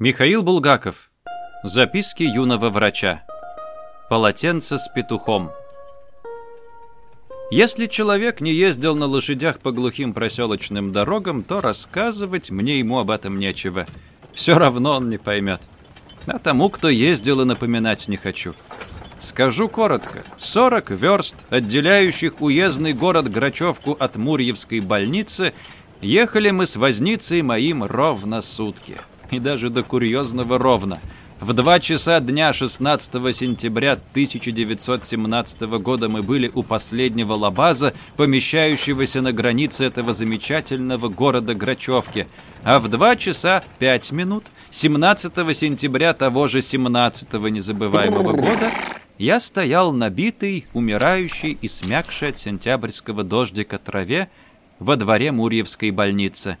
Михаил Булгаков. Записки юного врача. Полотенце с петухом. Если человек не ездил на лошадях по глухим проселочным дорогам, то рассказывать мне ему об этом нечего. Все равно он не поймет. А тому, кто ездил, и напоминать не хочу. Скажу коротко. 40 верст, отделяющих уездный город Грачевку от Мурьевской больницы, ехали мы с возницей моим ровно сутки. И даже до курьезного ровно. В два часа дня 16 сентября 1917 года мы были у последнего лабаза, помещающегося на границе этого замечательного города Грачевки. А в два часа 5 минут 17 сентября того же 17 незабываемого года я стоял набитый, умирающий и смягший от сентябрьского дождика траве во дворе Мурьевской больницы.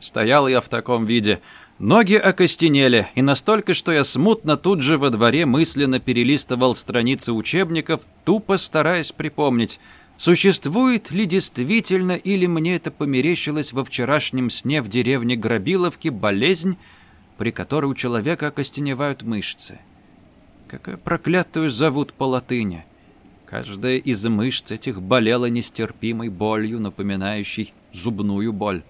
Стоял я в таком виде. Ноги окостенели, и настолько, что я смутно тут же во дворе мысленно перелистывал страницы учебников, тупо стараясь припомнить, существует ли действительно или мне это померещилось во вчерашнем сне в деревне Грабиловки болезнь, при которой у человека окостеневают мышцы. Какая проклятую зовут по латыни. Каждая из мышц этих болела нестерпимой болью, напоминающей зубную боль.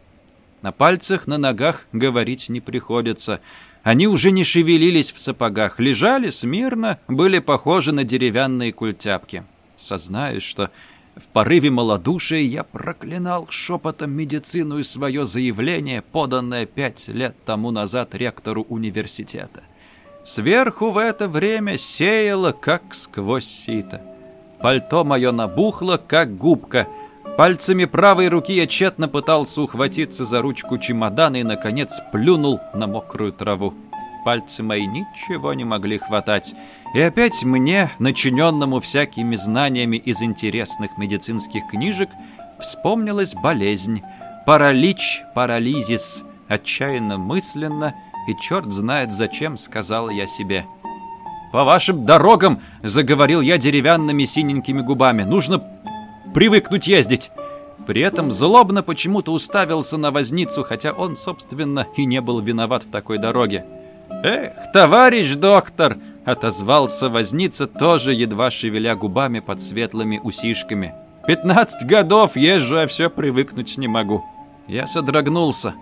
На пальцах, на ногах говорить не приходится. Они уже не шевелились в сапогах, лежали смирно, были похожи на деревянные культяпки. Сознаюсь, что в порыве малодушия я проклинал шепотом медицину и свое заявление, поданное пять лет тому назад ректору университета. Сверху в это время сеяло, как сквозь сито. Пальто мое набухло, как губка. Пальцами правой руки я тщетно пытался ухватиться за ручку чемодана и, наконец, плюнул на мокрую траву. Пальцы мои ничего не могли хватать. И опять мне, начиненному всякими знаниями из интересных медицинских книжек, вспомнилась болезнь. Паралич, парализис. Отчаянно мысленно и черт знает зачем, сказал я себе. «По вашим дорогам!» — заговорил я деревянными синенькими губами. «Нужно привыкнуть ездить!» При этом злобно почему-то уставился на возницу, хотя он, собственно, и не был виноват в такой дороге. «Эх, товарищ доктор!» — отозвался возница, тоже едва шевеля губами под светлыми усишками. «Пятнадцать годов езжу, а все привыкнуть не могу». Я содрогнулся.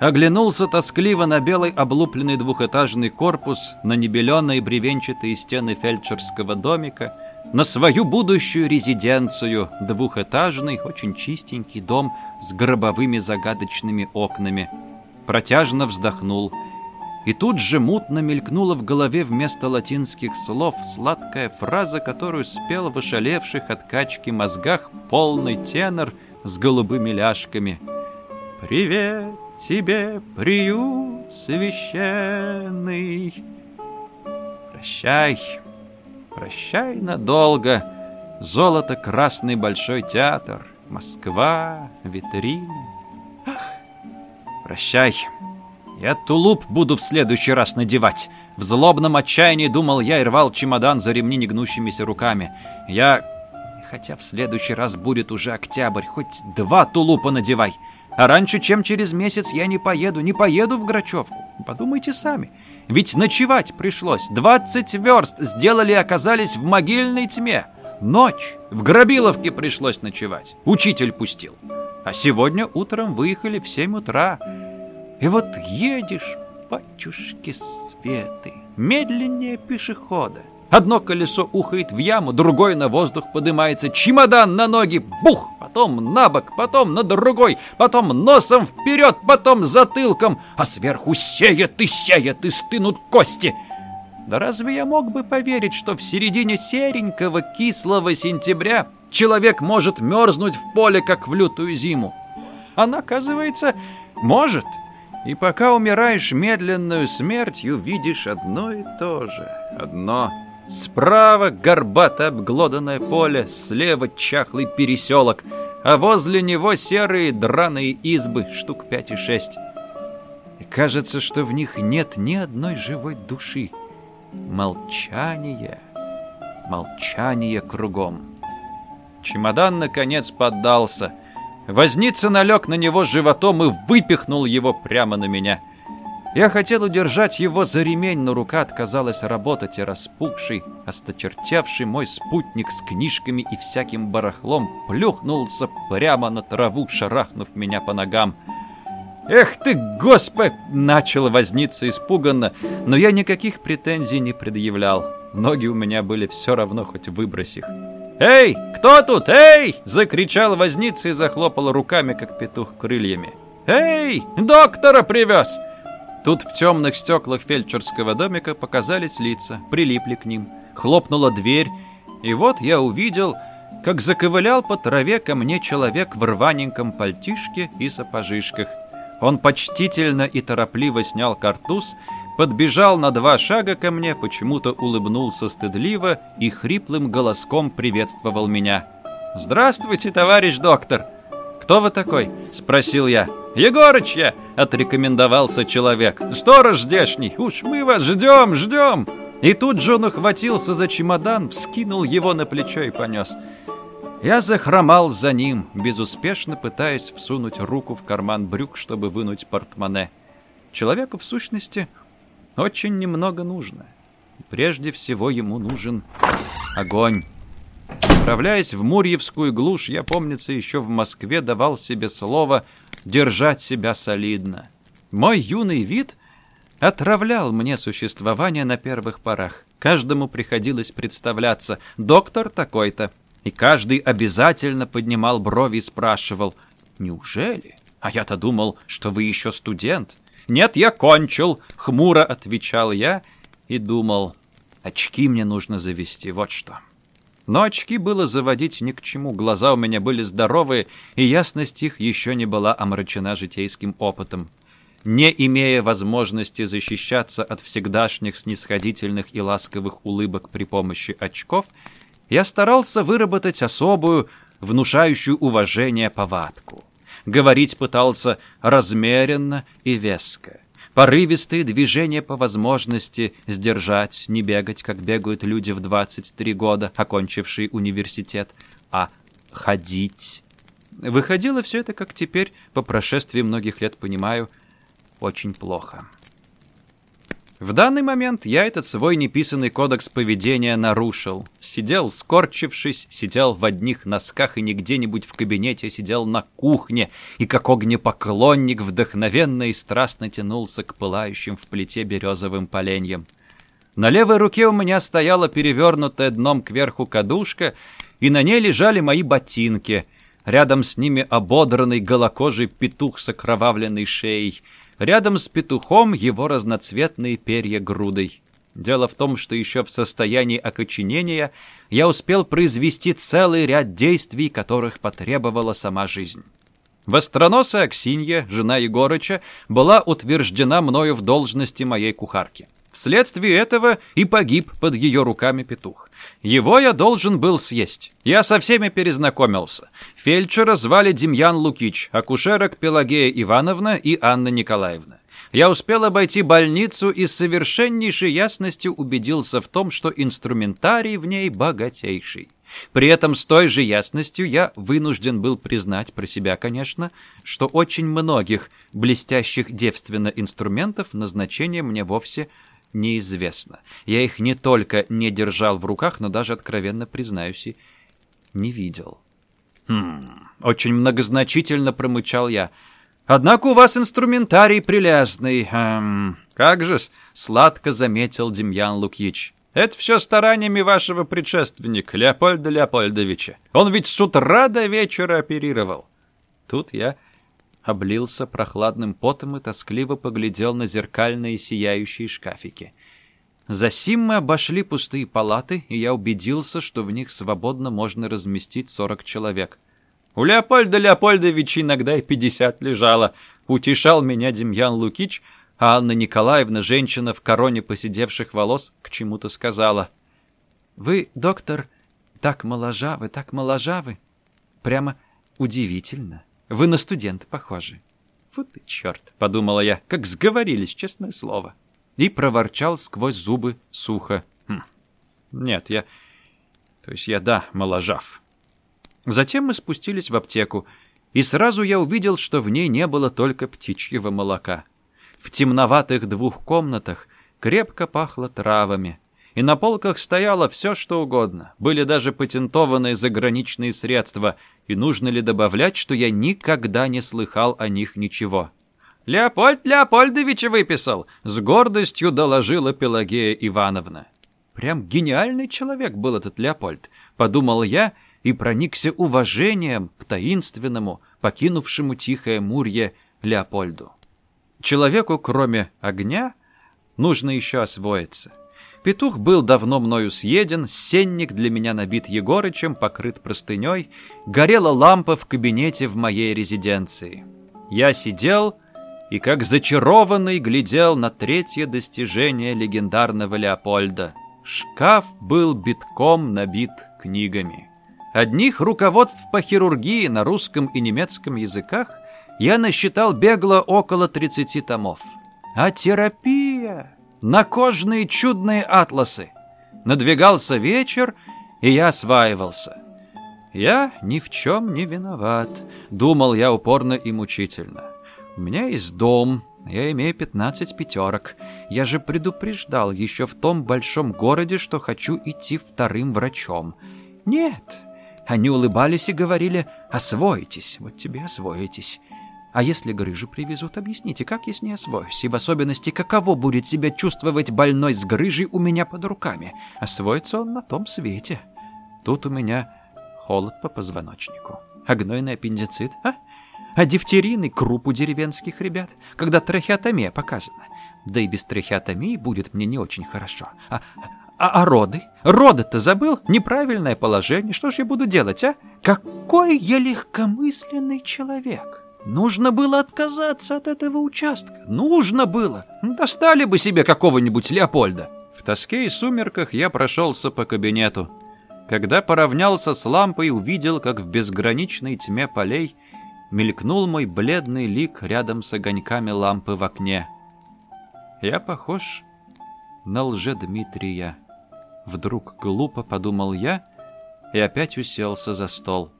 Оглянулся тоскливо на белый облупленный двухэтажный корпус, на небеленные бревенчатые стены фельдшерского домика, на свою будущую резиденцию, двухэтажный, очень чистенький дом с гробовыми загадочными окнами. Протяжно вздохнул. И тут же мутно мелькнула в голове вместо латинских слов сладкая фраза, которую спел в ошалевших от качки мозгах полный тенор с голубыми ляжками. «Привет!» тебе приют священный. Прощай, прощай надолго, золото красный большой театр, Москва, витрины. Ах, прощай, я тулуп буду в следующий раз надевать. В злобном отчаянии думал я и рвал чемодан за ремни негнущимися руками. Я... Хотя в следующий раз будет уже октябрь, хоть два тулупа надевай. А раньше, чем через месяц, я не поеду, не поеду в Грачевку. Подумайте сами. Ведь ночевать пришлось. 20 верст сделали и оказались в могильной тьме. Ночь. В Грабиловке пришлось ночевать. Учитель пустил. А сегодня утром выехали в 7 утра. И вот едешь, батюшки светы, медленнее пешехода. Одно колесо ухает в яму, другое на воздух поднимается, чемодан на ноги, бух, потом на бок, потом на другой, потом носом вперед, потом затылком, а сверху сеет и сеет и стынут кости. Да разве я мог бы поверить, что в середине серенького кислого сентября человек может мерзнуть в поле, как в лютую зиму? Она, оказывается, может. И пока умираешь медленную смертью, видишь одно и то же. Одно Справа горбато обглоданное поле, слева чахлый переселок, а возле него серые драные избы, штук пять и шесть. И кажется, что в них нет ни одной живой души. Молчание, молчание кругом. Чемодан, наконец, поддался. Возница налег на него животом и выпихнул его прямо на меня. Я хотел удержать его за ремень, но рука отказалась работать, и распухший, осточертевший мой спутник с книжками и всяким барахлом плюхнулся прямо на траву, шарахнув меня по ногам. «Эх ты, господи!» — начал возниться испуганно, но я никаких претензий не предъявлял. Ноги у меня были все равно, хоть выбрось их. «Эй, кто тут? Эй!» — закричал возница и захлопал руками, как петух крыльями. «Эй, доктора привез!» Тут в темных стеклах фельдшерского домика показались лица, прилипли к ним. Хлопнула дверь, и вот я увидел, как заковылял по траве ко мне человек в рваненьком пальтишке и сапожишках. Он почтительно и торопливо снял картуз, подбежал на два шага ко мне, почему-то улыбнулся стыдливо и хриплым голоском приветствовал меня. «Здравствуйте, товарищ доктор!» «Кто вы такой?» — спросил я. «Егорыч я!» — отрекомендовался человек. «Сторож здешний! Уж мы вас ждем, ждем!» И тут же он ухватился за чемодан, вскинул его на плечо и понес. Я захромал за ним, безуспешно пытаясь всунуть руку в карман брюк, чтобы вынуть портмоне. Человеку, в сущности, очень немного нужно. Прежде всего ему нужен огонь. Отправляясь в Мурьевскую глушь, я, помнится, еще в Москве давал себе слово держать себя солидно. Мой юный вид отравлял мне существование на первых порах. Каждому приходилось представляться «доктор такой-то». И каждый обязательно поднимал брови и спрашивал «Неужели? А я-то думал, что вы еще студент». «Нет, я кончил», — хмуро отвечал я и думал «очки мне нужно завести, вот что». Но очки было заводить ни к чему, глаза у меня были здоровые, и ясность их еще не была омрачена житейским опытом. Не имея возможности защищаться от всегдашних снисходительных и ласковых улыбок при помощи очков, я старался выработать особую, внушающую уважение повадку. Говорить пытался размеренно и веско. Порывистые движения по возможности сдержать, не бегать, как бегают люди в 23 года, окончившие университет, а ходить. Выходило все это, как теперь, по прошествии многих лет понимаю, очень плохо. В данный момент я этот свой неписанный кодекс поведения нарушил. Сидел, скорчившись, сидел в одних носках и не где-нибудь в кабинете, сидел на кухне, и как огнепоклонник вдохновенно и страстно тянулся к пылающим в плите березовым поленьям. На левой руке у меня стояла перевернутая дном кверху кадушка, и на ней лежали мои ботинки. Рядом с ними ободранный голокожий петух с окровавленной шеей — Рядом с петухом его разноцветные перья грудой. Дело в том, что еще в состоянии окоченения я успел произвести целый ряд действий, которых потребовала сама жизнь. Востроносая Аксинья, жена Егорыча, была утверждена мною в должности моей кухарки. Вследствие этого и погиб под ее руками петух. Его я должен был съесть. Я со всеми перезнакомился. Фельдшера звали Демьян Лукич, акушерок Пелагея Ивановна и Анна Николаевна. Я успел обойти больницу и с совершеннейшей ясностью убедился в том, что инструментарий в ней богатейший. При этом с той же ясностью я вынужден был признать про себя, конечно, что очень многих блестящих девственно инструментов назначение мне вовсе неизвестно. Я их не только не держал в руках, но даже, откровенно признаюсь, и не видел. «Хм, очень многозначительно промычал я. Однако у вас инструментарий прелестный. Эм, как же-с, сладко заметил Демьян Лукьич. Это все стараниями вашего предшественника, Леопольда Леопольдовича. Он ведь с утра до вечера оперировал. Тут я облился прохладным потом и тоскливо поглядел на зеркальные сияющие шкафики. Засим мы обошли пустые палаты, и я убедился, что в них свободно можно разместить сорок человек. У Леопольда Леопольдовича иногда и пятьдесят лежало. Утешал меня Демьян Лукич, а Анна Николаевна, женщина в короне посидевших волос, к чему-то сказала. «Вы, доктор, так моложавы, так моложавы. Прямо удивительно». Вы на студента похожи. Вот и черт, подумала я, как сговорились, честное слово. И проворчал сквозь зубы сухо. Хм. Нет, я... То есть я, да, моложав. Затем мы спустились в аптеку, и сразу я увидел, что в ней не было только птичьего молока. В темноватых двух комнатах крепко пахло травами, и на полках стояло все, что угодно. Были даже патентованные заграничные средства, и нужно ли добавлять, что я никогда не слыхал о них ничего. «Леопольд Леопольдович выписал!» — с гордостью доложила Пелагея Ивановна. Прям гениальный человек был этот Леопольд, подумал я и проникся уважением к таинственному, покинувшему тихое Мурье Леопольду. Человеку, кроме огня, нужно еще освоиться. Петух был давно мною съеден, сенник для меня набит Егорычем, покрыт простыней, горела лампа в кабинете в моей резиденции. Я сидел и, как зачарованный, глядел на третье достижение легендарного Леопольда — Шкаф был битком набит книгами. Одних руководств по хирургии на русском и немецком языках я насчитал бегло около 30 томов. А терапия! На кожные чудные атласы. Надвигался вечер, и я осваивался. Я ни в чем не виноват, думал я упорно и мучительно. У меня есть дом, я имею 15 пятерок. Я же предупреждал еще в том большом городе, что хочу идти вторым врачом. Нет. Они улыбались и говорили «Освоитесь, вот тебе освоитесь». А если грыжу привезут, объясните, как я с ней освоюсь? И в особенности, каково будет себя чувствовать больной с грыжей у меня под руками? Освоится он на том свете. Тут у меня холод по позвоночнику. А гнойный аппендицит, а? а дифтерийный круп у деревенских ребят, когда трахеотомия показана. Да и без трахеотомии будет мне не очень хорошо. А, а, а роды? Роды-то забыл? Неправильное положение. Что ж я буду делать, а? Какой я легкомысленный человек. Нужно было отказаться от этого участка. Нужно было. Достали бы себе какого-нибудь Леопольда. В тоске и сумерках я прошелся по кабинету. Когда поравнялся с лампой, увидел, как в безграничной тьме полей мелькнул мой бледный лик рядом с огоньками лампы в окне. Я похож на лже-Дмитрия. Вдруг глупо подумал я и опять уселся за стол.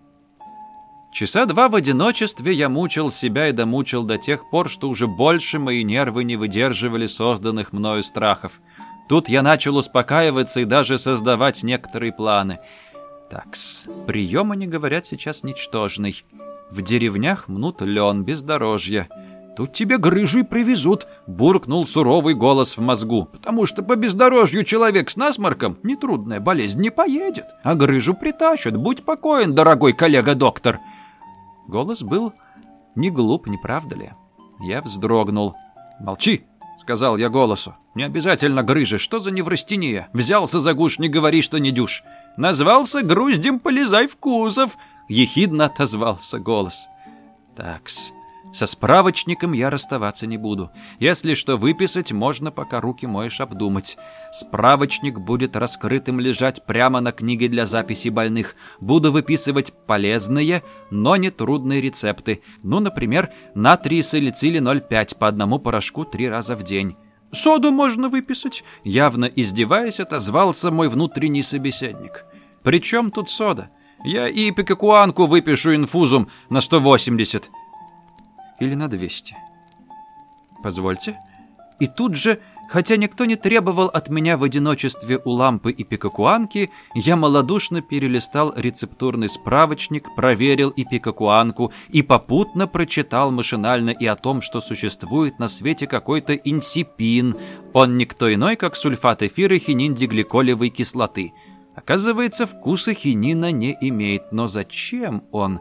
Часа два в одиночестве я мучил себя и домучил до тех пор, что уже больше мои нервы не выдерживали созданных мною страхов. Тут я начал успокаиваться и даже создавать некоторые планы. Такс, прием, они говорят, сейчас ничтожный. В деревнях мнут лен, бездорожье. Тут тебе грыжу и привезут, буркнул суровый голос в мозгу. Потому что по бездорожью человек с насморком, нетрудная болезнь, не поедет. А грыжу притащат, будь покоен, дорогой коллега-доктор. Голос был не глуп, не правда ли? Я вздрогнул. «Молчи!» — сказал я голосу. «Не обязательно грыжа, что за неврастения? Взялся за гуш, не говори, что не дюшь. Назвался груздем, полезай в кузов!» — ехидно отозвался голос. «Такс, со справочником я расставаться не буду. Если что выписать, можно, пока руки моешь обдумать. Справочник будет раскрытым лежать прямо на книге для записи больных. Буду выписывать полезные, но не трудные рецепты. Ну, например, натрий салицили 0,5 по одному порошку три раза в день». «Соду можно выписать», — явно издеваясь, отозвался мой внутренний собеседник. «При чем тут сода?» Я и пикакуанку выпишу инфузум на 180. Или на 200. Позвольте. И тут же, хотя никто не требовал от меня в одиночестве у лампы и пикакуанки, я малодушно перелистал рецептурный справочник, проверил и пикакуанку, и попутно прочитал машинально и о том, что существует на свете какой-то инсипин. Он никто иной, как сульфат эфира хининдигликолевой кислоты – Оказывается, вкуса хинина не имеет. Но зачем он?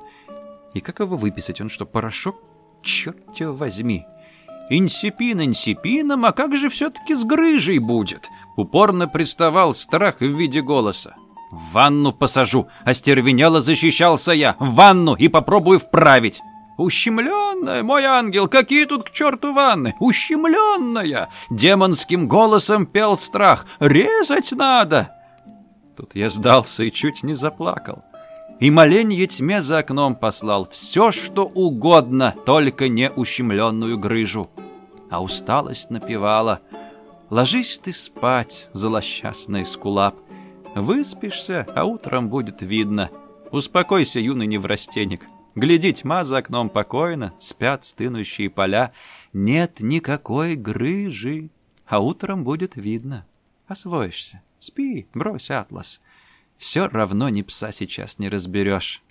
И как его выписать? Он что, порошок? Черт тебя возьми! Инсипин инсипином, а как же все-таки с грыжей будет? Упорно приставал страх в виде голоса. В ванну посажу, остервенело защищался я. В ванну и попробую вправить. «Ущемленная, мой ангел, какие тут к черту ванны? Ущемленная!» Демонским голосом пел страх. «Резать надо!» Тут я сдался и чуть не заплакал. И моленье тьме за окном послал все, что угодно, только не ущемленную грыжу. А усталость напевала. Ложись ты спать, злосчастный скулап. Выспишься, а утром будет видно. Успокойся, юный неврастенник. Гляди, тьма за окном покойно, спят стынущие поля. нет никакой грыжи, а утром будет видно. Освоишься. Спи, брось атлас. Все равно ни пса сейчас не разберешь.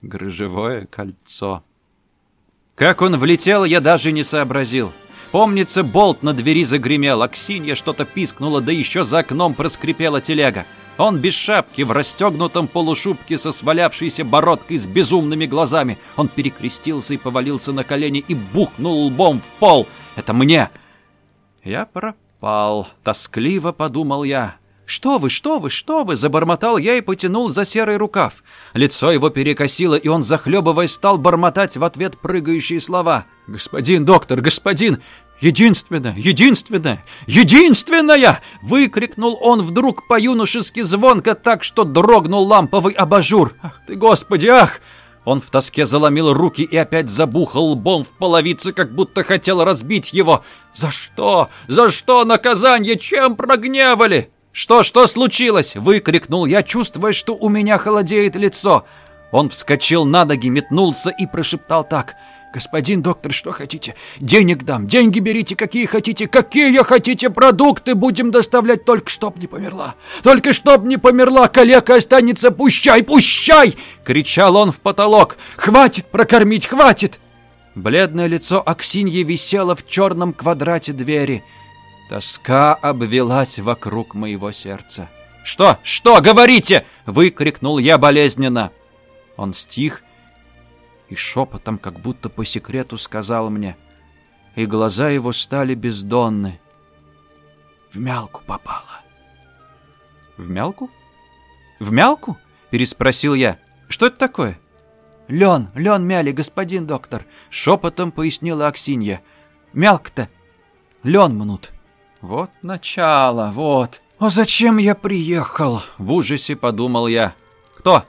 Грыжевое кольцо. Как он влетел, я даже не сообразил. Помнится, болт на двери загремел, Аксинья что-то пискнула, да еще за окном проскрипела телега. Он без шапки, в расстегнутом полушубке со свалявшейся бородкой с безумными глазами. Он перекрестился и повалился на колени и бухнул лбом в пол. «Это мне!» Я пропал. Тоскливо подумал я. «Что вы, что вы, что вы?» Забормотал я и потянул за серый рукав. Лицо его перекосило, и он, захлебываясь, стал бормотать в ответ прыгающие слова. «Господин доктор, господин! «Единственная! Единственная! Единственная!» Выкрикнул он вдруг по-юношески звонко так, что дрогнул ламповый абажур. «Ах ты, Господи, ах!» Он в тоске заломил руки и опять забухал лбом в половице, как будто хотел разбить его. «За что? За что наказание? Чем прогневали?» «Что, что случилось?» — выкрикнул я, чувствуя, что у меня холодеет лицо. Он вскочил на ноги, метнулся и прошептал так. «Господин доктор, что хотите? Денег дам, деньги берите, какие хотите, какие хотите продукты будем доставлять, только чтоб не померла. Только чтоб не померла, калека останется, пущай, пущай!» — кричал он в потолок. «Хватит прокормить, хватит!» Бледное лицо Аксиньи висело в черном квадрате двери — Тоска обвелась вокруг моего сердца. «Что? Что? Говорите!» — выкрикнул я болезненно. Он стих и шепотом, как будто по секрету, сказал мне, и глаза его стали бездонны. В мялку попала. «В мялку? В мялку?» — переспросил я. «Что это такое?» «Лен, лен мяли, господин доктор», — шепотом пояснила Аксинья. «Мялка-то лен мнут». Вот начало, вот. А зачем я приехал? В ужасе подумал я. Кто?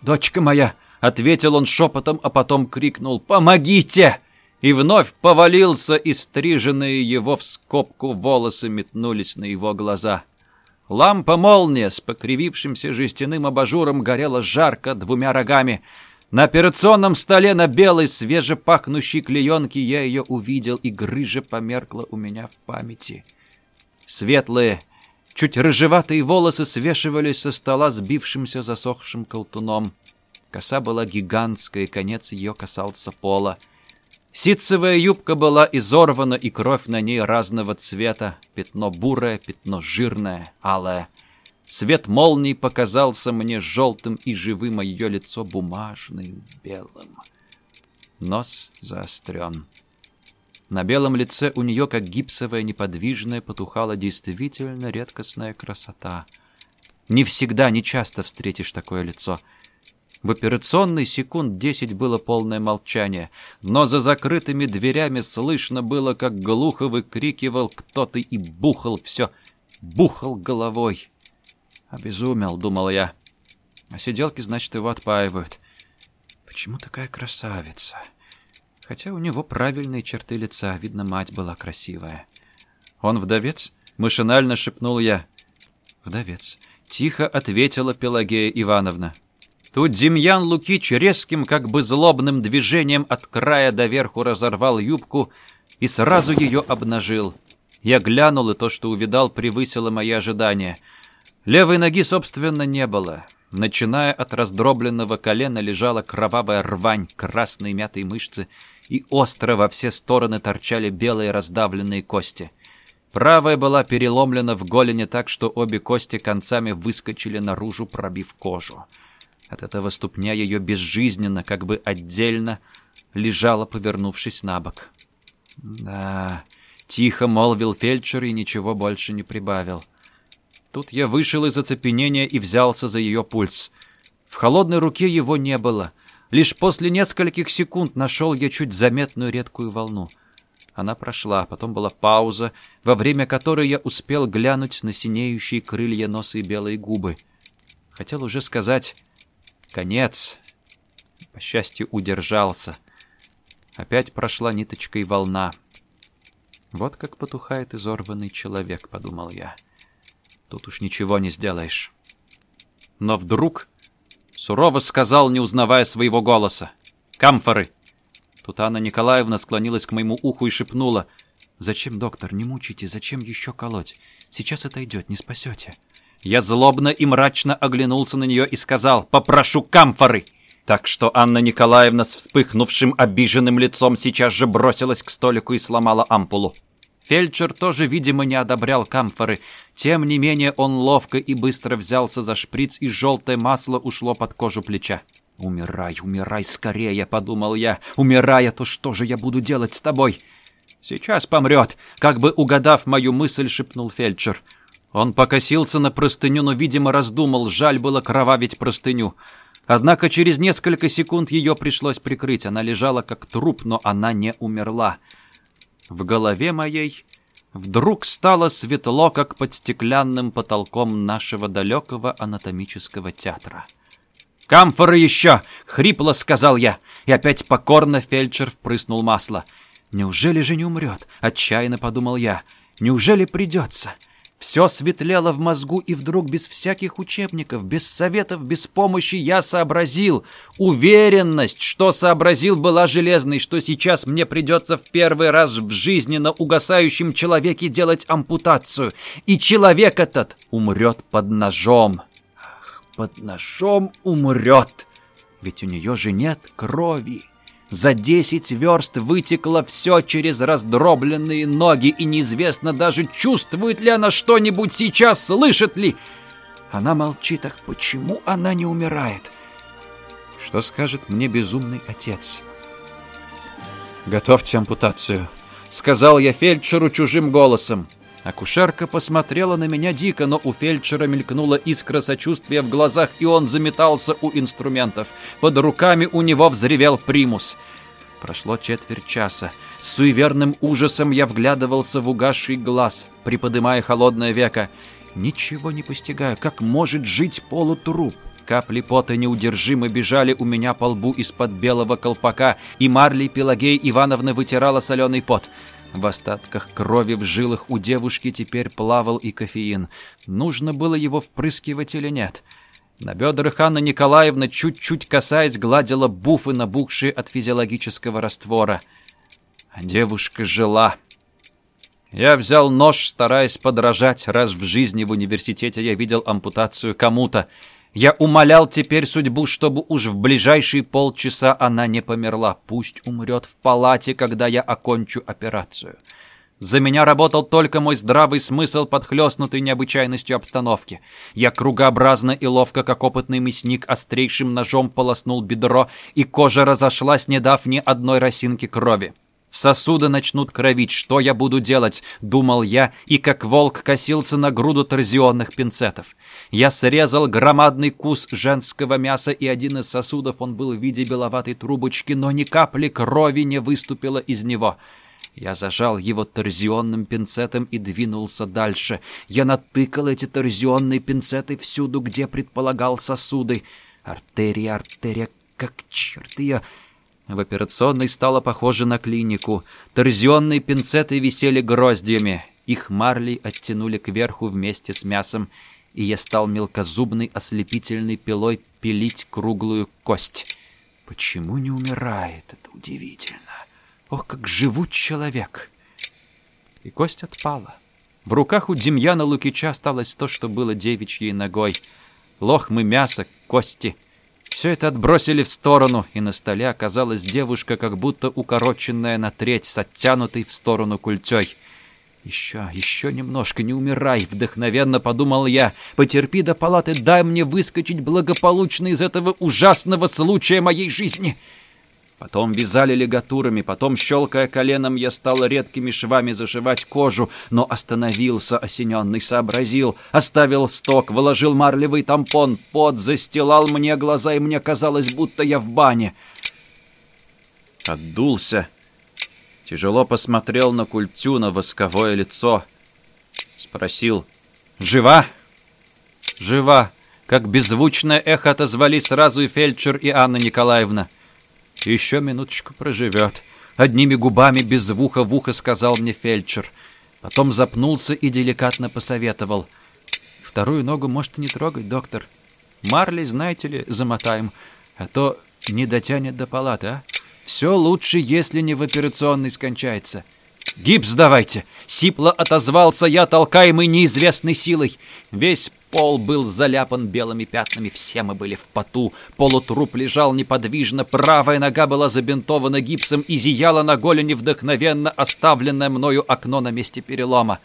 Дочка моя. Ответил он шепотом, а потом крикнул «Помогите!» И вновь повалился, и стриженные его в скобку волосы метнулись на его глаза. Лампа-молния с покривившимся жестяным абажуром горела жарко двумя рогами. На операционном столе на белой свежепахнущей клеенке я ее увидел, и грыжа померкла у меня в памяти. Светлые, чуть рыжеватые волосы свешивались со стола сбившимся засохшим колтуном. Коса была гигантская, конец ее касался пола. Ситцевая юбка была изорвана, и кровь на ней разного цвета. Пятно бурое, пятно жирное, алое. Свет молний показался мне желтым и живым, а ее лицо бумажным, белым. Нос заострен. На белом лице у нее, как гипсовая неподвижная, потухала действительно редкостная красота. Не всегда, не часто встретишь такое лицо. В операционной секунд десять было полное молчание, но за закрытыми дверями слышно было, как глухо выкрикивал кто-то и бухал все, бухал головой. Обезумел, думал я. А сиделки, значит, его отпаивают. Почему такая красавица? Хотя у него правильные черты лица, видно, мать была красивая. «Он вдовец?» — машинально шепнул я. «Вдовец», — тихо ответила Пелагея Ивановна. Тут Демьян Лукич резким, как бы злобным движением от края до верху разорвал юбку и сразу ее обнажил. Я глянул, и то, что увидал, превысило мои ожидания. Левой ноги, собственно, не было. Начиная от раздробленного колена лежала кровавая рвань, красные мятые мышцы — и остро во все стороны торчали белые раздавленные кости. Правая была переломлена в голени так, что обе кости концами выскочили наружу, пробив кожу. От этого ступня ее безжизненно, как бы отдельно, лежала, повернувшись на бок. «Да...» — тихо молвил фельдшер и ничего больше не прибавил. Тут я вышел из оцепенения и взялся за ее пульс. В холодной руке его не было — Лишь после нескольких секунд нашел я чуть заметную редкую волну. Она прошла, потом была пауза, во время которой я успел глянуть на синеющие крылья носа и белые губы. Хотел уже сказать «конец». По счастью, удержался. Опять прошла ниточкой волна. «Вот как потухает изорванный человек», — подумал я. «Тут уж ничего не сделаешь». Но вдруг Сурово сказал, не узнавая своего голоса. «Камфоры!» Тут Анна Николаевна склонилась к моему уху и шепнула. «Зачем, доктор, не мучите, зачем еще колоть? Сейчас это идет, не спасете». Я злобно и мрачно оглянулся на нее и сказал «Попрошу камфоры!» Так что Анна Николаевна с вспыхнувшим обиженным лицом сейчас же бросилась к столику и сломала ампулу. Фельдшер тоже, видимо, не одобрял камфоры. Тем не менее, он ловко и быстро взялся за шприц, и желтое масло ушло под кожу плеча. «Умирай, умирай скорее», — подумал я. «Умирая, то что же я буду делать с тобой?» «Сейчас помрет», — как бы угадав мою мысль, шепнул фельдшер. Он покосился на простыню, но, видимо, раздумал. Жаль было кровавить простыню. Однако через несколько секунд ее пришлось прикрыть. Она лежала как труп, но она не умерла. В голове моей вдруг стало светло, как под стеклянным потолком нашего далекого анатомического театра. «Камфоры еще!» — хрипло сказал я. И опять покорно фельдшер впрыснул масло. «Неужели же не умрет?» — отчаянно подумал я. «Неужели придется?» Все светлело в мозгу, и вдруг без всяких учебников, без советов, без помощи я сообразил. Уверенность, что сообразил, была железной, что сейчас мне придется в первый раз в жизни на угасающем человеке делать ампутацию. И человек этот умрет под ножом. Ах, под ножом умрет. Ведь у нее же нет крови. За десять верст вытекло все через раздробленные ноги, и неизвестно даже, чувствует ли она что-нибудь сейчас, слышит ли. Она молчит, ах, почему она не умирает? Что скажет мне безумный отец? «Готовьте ампутацию», — сказал я фельдшеру чужим голосом. Акушерка посмотрела на меня дико, но у фельдшера мелькнула искра сочувствия в глазах, и он заметался у инструментов. Под руками у него взревел примус. Прошло четверть часа. С суеверным ужасом я вглядывался в угасший глаз, приподымая холодное веко. Ничего не постигаю. Как может жить полутруп? Капли пота неудержимо бежали у меня по лбу из-под белого колпака, и Марли Пелагей Ивановна вытирала соленый пот. В остатках крови в жилах у девушки теперь плавал и кофеин. Нужно было его впрыскивать или нет? — на бедрах Анна Николаевна, чуть-чуть касаясь, гладила буфы, набухшие от физиологического раствора. А девушка жила. Я взял нож, стараясь подражать. Раз в жизни в университете я видел ампутацию кому-то. Я умолял теперь судьбу, чтобы уж в ближайшие полчаса она не померла. Пусть умрет в палате, когда я окончу операцию. За меня работал только мой здравый смысл, подхлестнутый необычайностью обстановки. Я кругообразно и ловко, как опытный мясник, острейшим ножом полоснул бедро, и кожа разошлась, не дав ни одной росинки крови. Сосуды начнут кровить, что я буду делать, думал я, и как волк косился на груду торзионных пинцетов. Я срезал громадный кус женского мяса, и один из сосудов, он был в виде беловатой трубочки, но ни капли крови не выступило из него. Я зажал его торзионным пинцетом и двинулся дальше. Я натыкал эти торзионные пинцеты всюду, где предполагал сосуды. Артерия, артерия, как черт ее... В операционной стало похоже на клинику. Торзионные пинцеты висели гроздьями. Их марли оттянули кверху вместе с мясом, и я стал мелкозубной ослепительной пилой пилить круглую кость. Почему не умирает? Это удивительно. Ох, как живут человек! И кость отпала. В руках у Демьяна Лукича осталось то, что было девичьей ногой. Лохмы мяса, кости. Все это отбросили в сторону, и на столе оказалась девушка, как будто укороченная на треть, с оттянутой в сторону культей. «Еще, еще немножко, не умирай!» — вдохновенно подумал я. «Потерпи до палаты, дай мне выскочить благополучно из этого ужасного случая моей жизни!» Потом вязали лигатурами, потом, щелкая коленом, я стал редкими швами зашивать кожу, но остановился, осененный, сообразил, оставил сток, выложил марлевый тампон, пот застилал мне глаза, и мне казалось, будто я в бане. Отдулся, тяжело посмотрел на культю, на восковое лицо, спросил «Жива?» «Жива!» Как беззвучное эхо отозвались сразу и фельдшер, и Анна Николаевна. Еще минуточку проживет. Одними губами без звука в ухо сказал мне фельдшер. Потом запнулся и деликатно посоветовал. Вторую ногу может не трогать, доктор. Марли, знаете ли, замотаем, а то не дотянет до палаты, а? Все лучше, если не в операционной скончается. «Гипс давайте!» — сипло отозвался я, толкаемый неизвестной силой. Весь пол был заляпан белыми пятнами, все мы были в поту. Полутруп лежал неподвижно, правая нога была забинтована гипсом и зияла на голени вдохновенно оставленное мною окно на месте перелома.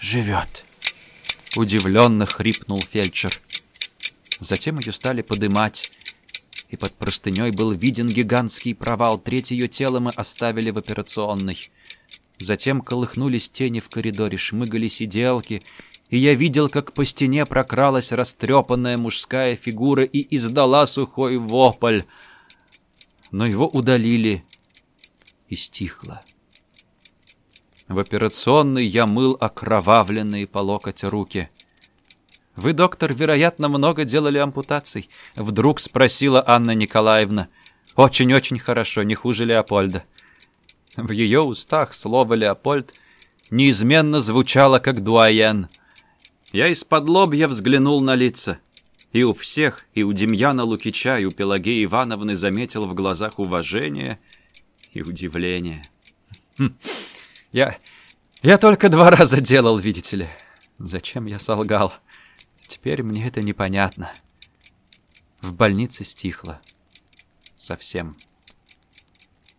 «Живет!» — удивленно хрипнул фельдшер. Затем ее стали подымать и под простыней был виден гигантский провал. Треть ее тела мы оставили в операционной. Затем колыхнулись тени в коридоре, шмыгали сиделки, и я видел, как по стене прокралась растрепанная мужская фигура и издала сухой вопль. Но его удалили, и стихло. В операционной я мыл окровавленные по локоть руки — «Вы, доктор, вероятно, много делали ампутаций?» Вдруг спросила Анна Николаевна. «Очень-очень хорошо, не хуже Леопольда». В ее устах слово «Леопольд» неизменно звучало как «дуаен». Я из-под лобья взглянул на лица. И у всех, и у Демьяна Лукича, и у Пелагеи Ивановны заметил в глазах уважение и удивление. Хм, я... я только два раза делал, видите ли. Зачем я солгал?» Теперь мне это непонятно. В больнице стихло. Совсем.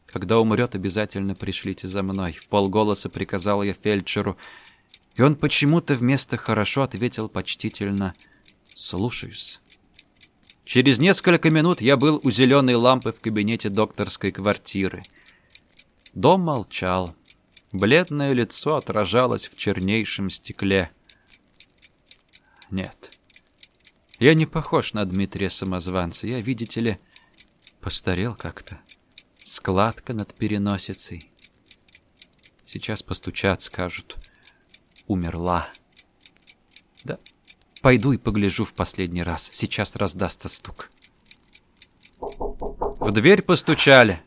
Когда умрет, обязательно пришлите за мной. В полголоса приказал я фельдшеру, и он почему-то вместо «хорошо» ответил почтительно «слушаюсь». Через несколько минут я был у зеленой лампы в кабинете докторской квартиры. Дом молчал. Бледное лицо отражалось в чернейшем стекле. Нет. Я не похож на Дмитрия Самозванца. Я, видите ли, постарел как-то. Складка над переносицей. Сейчас постучат, скажут. Умерла. Да, пойду и погляжу в последний раз. Сейчас раздастся стук. В дверь постучали.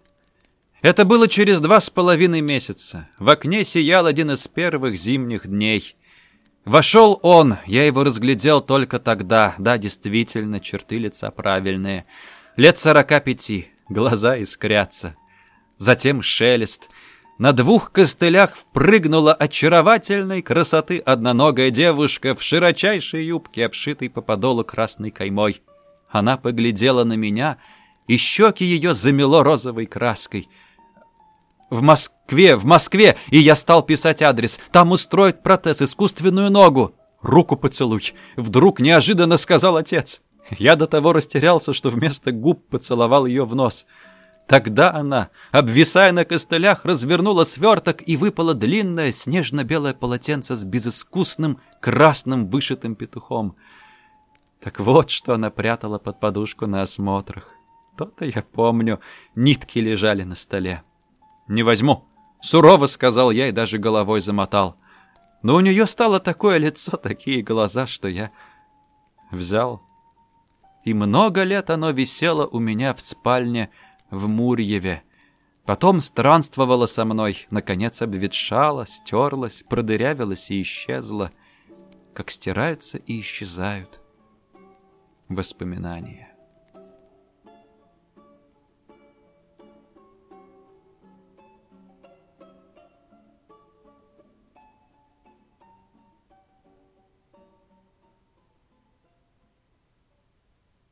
Это было через два с половиной месяца. В окне сиял один из первых зимних дней. Вошел он, я его разглядел только тогда. Да, действительно, черты лица правильные. Лет сорока пяти, глаза искрятся. Затем шелест. На двух костылях впрыгнула очаровательной красоты одноногая девушка в широчайшей юбке, обшитой по подолу красной каймой. Она поглядела на меня, и щеки ее замело розовой краской — в Москве, в Москве, и я стал писать адрес. Там устроят протез, искусственную ногу. Руку поцелуй. Вдруг неожиданно сказал отец. Я до того растерялся, что вместо губ поцеловал ее в нос. Тогда она, обвисая на костылях, развернула сверток и выпала длинное снежно-белое полотенце с безыскусным красным вышитым петухом. Так вот, что она прятала под подушку на осмотрах. То-то я помню, нитки лежали на столе. «Не возьму», — сурово сказал я и даже головой замотал. Но у нее стало такое лицо, такие глаза, что я взял. И много лет оно висело у меня в спальне в Мурьеве. Потом странствовало со мной, наконец обветшало, стерлось, продырявилось и исчезло, как стираются и исчезают воспоминания.